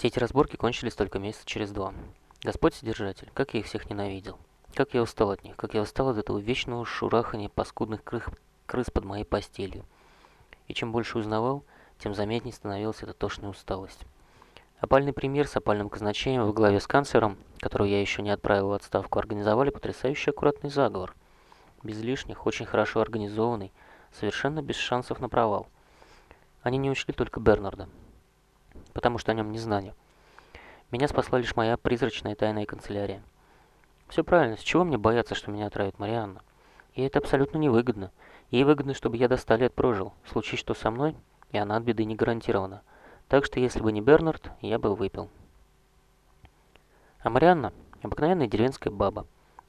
Все эти разборки кончились только месяца через два. Господь Содержатель, как я их всех ненавидел. Как я устал от них, как я устал от этого вечного шурахания паскудных крыс, крыс под моей постелью. И чем больше узнавал, тем заметнее становилась эта тошная усталость. Опальный премьер с опальным казначеем во главе с канцлером, которого я еще не отправил в отставку, организовали потрясающий аккуратный заговор. Без лишних, очень хорошо организованный, совершенно без шансов на провал. Они не учли только Бернарда, потому что о нем не знали. Меня спасла лишь моя призрачная тайная канцелярия. Все правильно, с чего мне бояться, что меня отравит Марианна? Ей это абсолютно невыгодно. Ей выгодно, чтобы я до ста лет прожил. Случись что со мной, и она от беды не гарантирована. Так что, если бы не Бернард, я бы выпил. А Марианна – обыкновенная деревенская баба.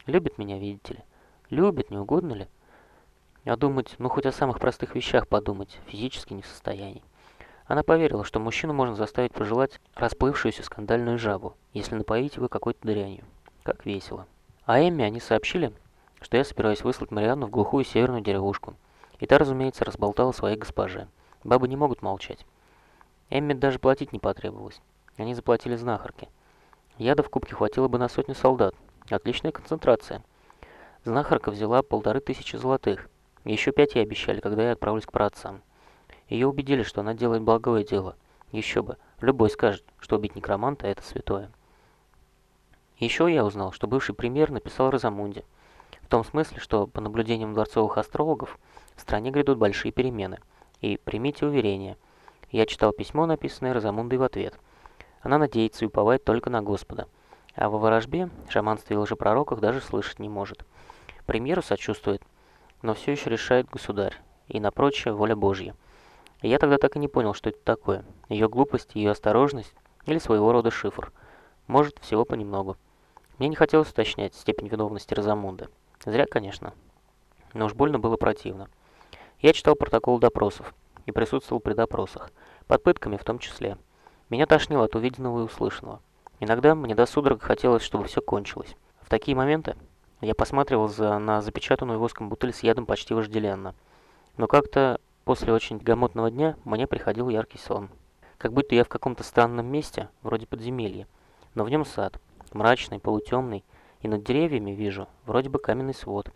Любит меня, видите ли. Любит, не угодно ли? А думать, ну хоть о самых простых вещах подумать, физически не в состоянии. Она поверила, что мужчину можно заставить пожелать расплывшуюся скандальную жабу, если напоить его какой-то дрянью. Как весело. А Эмми они сообщили, что я собираюсь выслать Марианну в глухую северную деревушку. И та, разумеется, разболтала своей госпоже. Бабы не могут молчать. Эмми даже платить не потребовалось. Они заплатили знахарке. Яда в кубке хватило бы на сотню солдат. Отличная концентрация. Знахарка взяла полторы тысячи золотых. Еще пять ей обещали, когда я отправлюсь к праотцам. Ее убедили, что она делает благое дело. Еще бы. Любой скажет, что убить некроманта – это святое. Еще я узнал, что бывший премьер написал Розамунде. В том смысле, что по наблюдениям дворцовых астрологов в стране грядут большие перемены. И примите уверение – я читал письмо, написанное Розамундой в ответ. Она надеется и уповает только на Господа. А во ворожбе, шаманстве и лжепророках даже слышать не может. Премьеру сочувствует, но все еще решает государь. И на прочее воля Божья. Я тогда так и не понял, что это такое. Ее глупость, ее осторожность или своего рода шифр. Может, всего понемногу. Мне не хотелось уточнять степень виновности Розамунды. Зря, конечно. Но уж больно было противно. Я читал протокол допросов и присутствовал при допросах, под пытками в том числе. Меня тошнило от увиденного и услышанного. Иногда мне до судорог хотелось, чтобы все кончилось. В такие моменты я посматривал за, на запечатанную воском бутыль с ядом почти вожделенно. Но как-то после очень гомотного дня мне приходил яркий сон. Как будто я в каком-то странном месте, вроде подземелья, но в нем сад, мрачный, полутемный, и над деревьями вижу вроде бы каменный свод.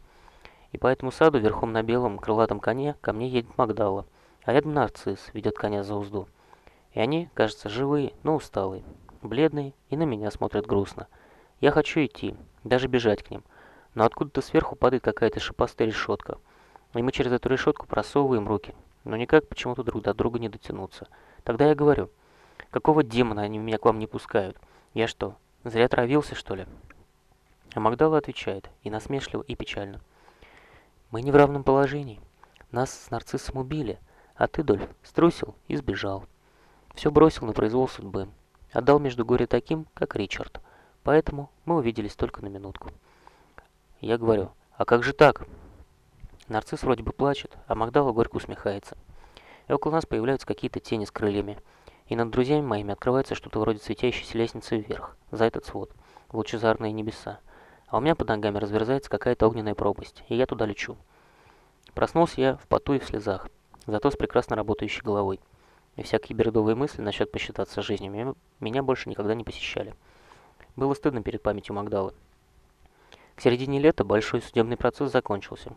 И по этому саду верхом на белом крылатом коне ко мне едет Магдала а рядом нарцисс ведет коня за узду. И они, кажется, живые, но усталые, бледные и на меня смотрят грустно. Я хочу идти, даже бежать к ним, но откуда-то сверху падает какая-то шипастая решетка, и мы через эту решетку просовываем руки, но никак почему-то друг до друга не дотянуться. Тогда я говорю, какого демона они меня к вам не пускают? Я что, зря травился, что ли? А Магдала отвечает, и насмешливо, и печально. Мы не в равном положении. Нас с нарциссом убили, а ты, Дольф, струсил и сбежал. Все бросил на произвол судьбы. Отдал между горе таким, как Ричард. Поэтому мы увиделись только на минутку. Я говорю, а как же так? Нарцисс вроде бы плачет, а Магдала горько усмехается. И около нас появляются какие-то тени с крыльями. И над друзьями моими открывается что-то вроде светящейся лестницы вверх, за этот свод, в лучезарные небеса. А у меня под ногами разверзается какая-то огненная пропасть, и я туда лечу. Проснулся я в поту и в слезах зато с прекрасно работающей головой. И всякие бредовые мысли насчет посчитаться жизнью меня больше никогда не посещали. Было стыдно перед памятью Магдалы. К середине лета большой судебный процесс закончился.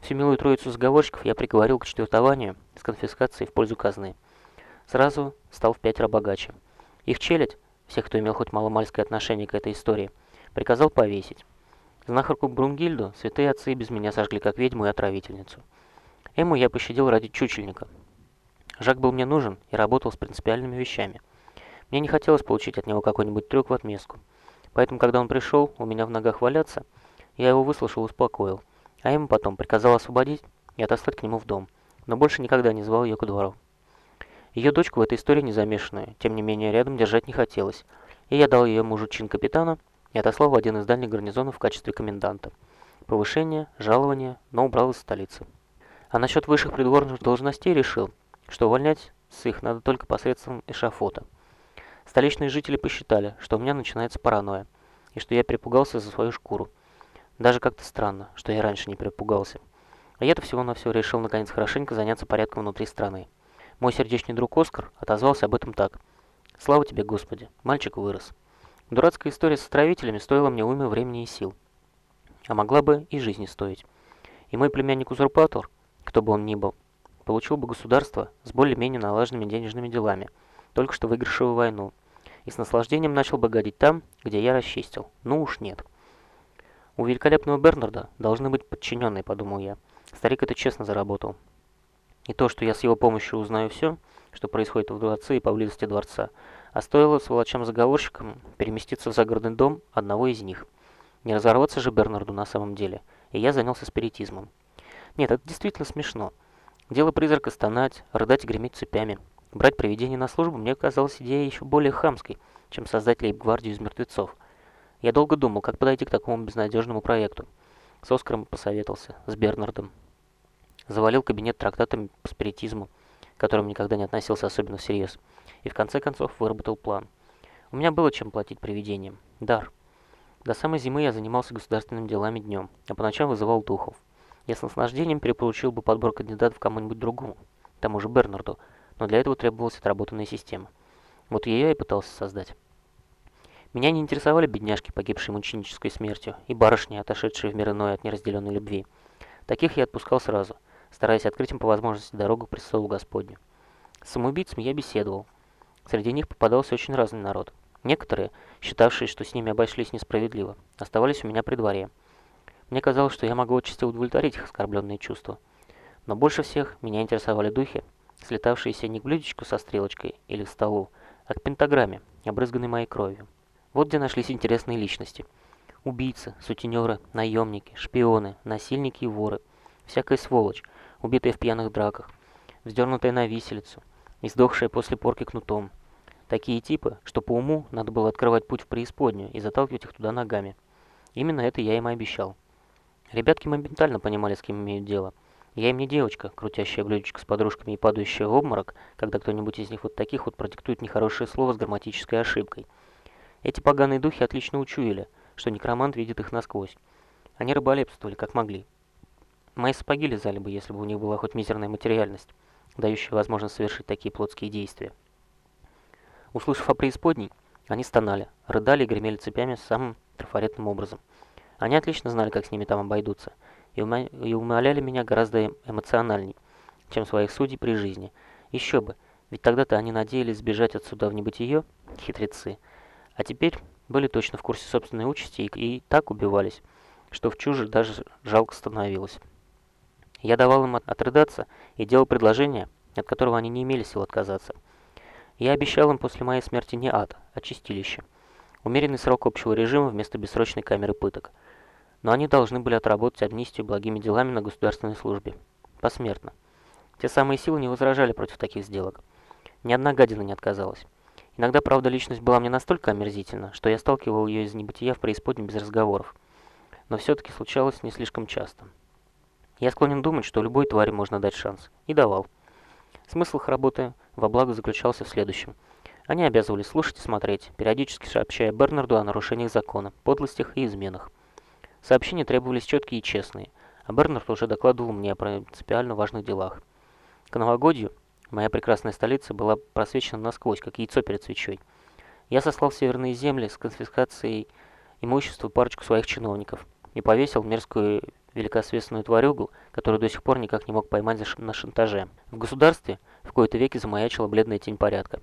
Всю милую троицу заговорщиков я приговорил к четвертованию с конфискацией в пользу казны. Сразу стал в пятеро богаче. Их челядь, всех, кто имел хоть маломальское отношение к этой истории, приказал повесить. Знахарку Брунгильду святые отцы без меня сожгли как ведьму и отравительницу. Эму я пощадил ради чучельника. Жак был мне нужен и работал с принципиальными вещами. Мне не хотелось получить от него какой-нибудь трюк в отместку. Поэтому, когда он пришел, у меня в ногах валяться, я его выслушал и успокоил. А ему потом приказал освободить и отослать к нему в дом, но больше никогда не звал ее ко двору. Ее дочку в этой истории не замешанную, тем не менее рядом держать не хотелось, и я дал ее мужу чин капитана и отослал в один из дальних гарнизонов в качестве коменданта. Повышение, жалование, но убрал из столицы. А насчет высших придворных должностей решил, что увольнять с их надо только посредством эшафота. Столичные жители посчитали, что у меня начинается паранойя, и что я перепугался за свою шкуру. Даже как-то странно, что я раньше не перепугался. А я-то всего-навсего решил наконец хорошенько заняться порядком внутри страны. Мой сердечный друг Оскар отозвался об этом так. Слава тебе, Господи, мальчик вырос. Дурацкая история с отравителями стоила мне уймы времени и сил. А могла бы и жизни стоить. И мой племянник-узурпатор, кто бы он ни был, получил бы государство с более-менее налаженными денежными делами, только что выигравшего войну, и с наслаждением начал бы гадить там, где я расчистил. Ну уж нет. У великолепного Бернарда должны быть подчиненные, подумал я. Старик это честно заработал. И то, что я с его помощью узнаю все, что происходит в дворце и поблизости дворца, а стоило сволочам-заговорщикам переместиться в загородный дом одного из них. Не разорваться же Бернарду на самом деле, и я занялся спиритизмом. Нет, это действительно смешно. Дело призрака стонать, рыдать и греметь цепями. Брать привидение на службу мне казалась идеей еще более хамской, чем создать лейб-гвардию из мертвецов. Я долго думал, как подойти к такому безнадежному проекту. С Оскаром посоветовался, с Бернардом. Завалил кабинет трактатами по спиритизму, к которым никогда не относился особенно всерьез, и в конце концов выработал план. У меня было чем платить привидениям. Дар. До самой зимы я занимался государственными делами днем, а по ночам вызывал духов. Я с наслаждением перепоручил бы подбор кандидатов кому-нибудь другому, тому же Бернарду, но для этого требовалась отработанная система. Вот ее я и пытался создать. Меня не интересовали бедняжки, погибшие мученической смертью, и барышни, отошедшие в мир иной от неразделенной любви. Таких я отпускал сразу, стараясь открыть им по возможности дорогу к престолу Господню. С самоубийцами я беседовал. Среди них попадался очень разный народ. Некоторые, считавшие, что с ними обошлись несправедливо, оставались у меня при дворе. Мне казалось, что я могу отчасти удовлетворить их оскорбленные чувства. Но больше всех меня интересовали духи, слетавшиеся не к блюдечку со стрелочкой или к столу, а к пентаграмме, обрызганной моей кровью. Вот где нашлись интересные личности. Убийцы, сутенеры, наемники, шпионы, насильники и воры. Всякая сволочь, убитая в пьяных драках, вздернутая на виселицу, издохшая после порки кнутом. Такие типы, что по уму надо было открывать путь в преисподнюю и заталкивать их туда ногами. Именно это я им и обещал. Ребятки моментально понимали, с кем имеют дело. Я им не девочка, крутящая блюдечко с подружками и падающая в обморок, когда кто-нибудь из них вот таких вот продиктует нехорошее слово с грамматической ошибкой. Эти поганые духи отлично учуяли, что некромант видит их насквозь. Они рыболепствовали, как могли. Мои сапоги лизали бы, если бы у них была хоть мизерная материальность, дающая возможность совершить такие плотские действия. Услышав о преисподней, они стонали, рыдали и гремели цепями самым трафаретным образом. Они отлично знали, как с ними там обойдутся, и, ума и умоляли меня гораздо эм, эмоциональней, чем своих судей при жизни. Еще бы, ведь тогда-то они надеялись сбежать отсюда в небытие, хитрецы, а теперь были точно в курсе собственной участи и, и так убивались, что в чуже даже жалко становилось. Я давал им отрыдаться и делал предложение, от которого они не имели сил отказаться. Я обещал им после моей смерти не ад, а чистилище. Умеренный срок общего режима вместо бессрочной камеры пыток – но они должны были отработать амнистию благими делами на государственной службе. Посмертно. Те самые силы не возражали против таких сделок. Ни одна гадина не отказалась. Иногда, правда, личность была мне настолько омерзительна, что я сталкивал ее из небытия в преисподнем без разговоров. Но все-таки случалось не слишком часто. Я склонен думать, что любой твари можно дать шанс. И давал. Смысл их работы во благо заключался в следующем. Они обязывали слушать и смотреть, периодически сообщая Бернарду о нарушениях закона, подлостях и изменах. Сообщения требовались четкие и честные, а Бернард уже докладывал мне о принципиально важных делах. К новогодью моя прекрасная столица была просвечена насквозь, как яйцо перед свечой. Я сослал в северные земли с конфискацией имущества парочку своих чиновников и повесил мерзкую великосвестную тварюгу, которую до сих пор никак не мог поймать на шантаже. В государстве в кои-то веки замаячила бледная тень порядка.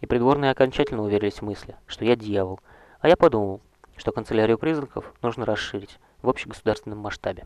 И придворные окончательно уверились в мысли, что я дьявол. А я подумал, что канцелярию признаков нужно расширить в общегосударственном масштабе.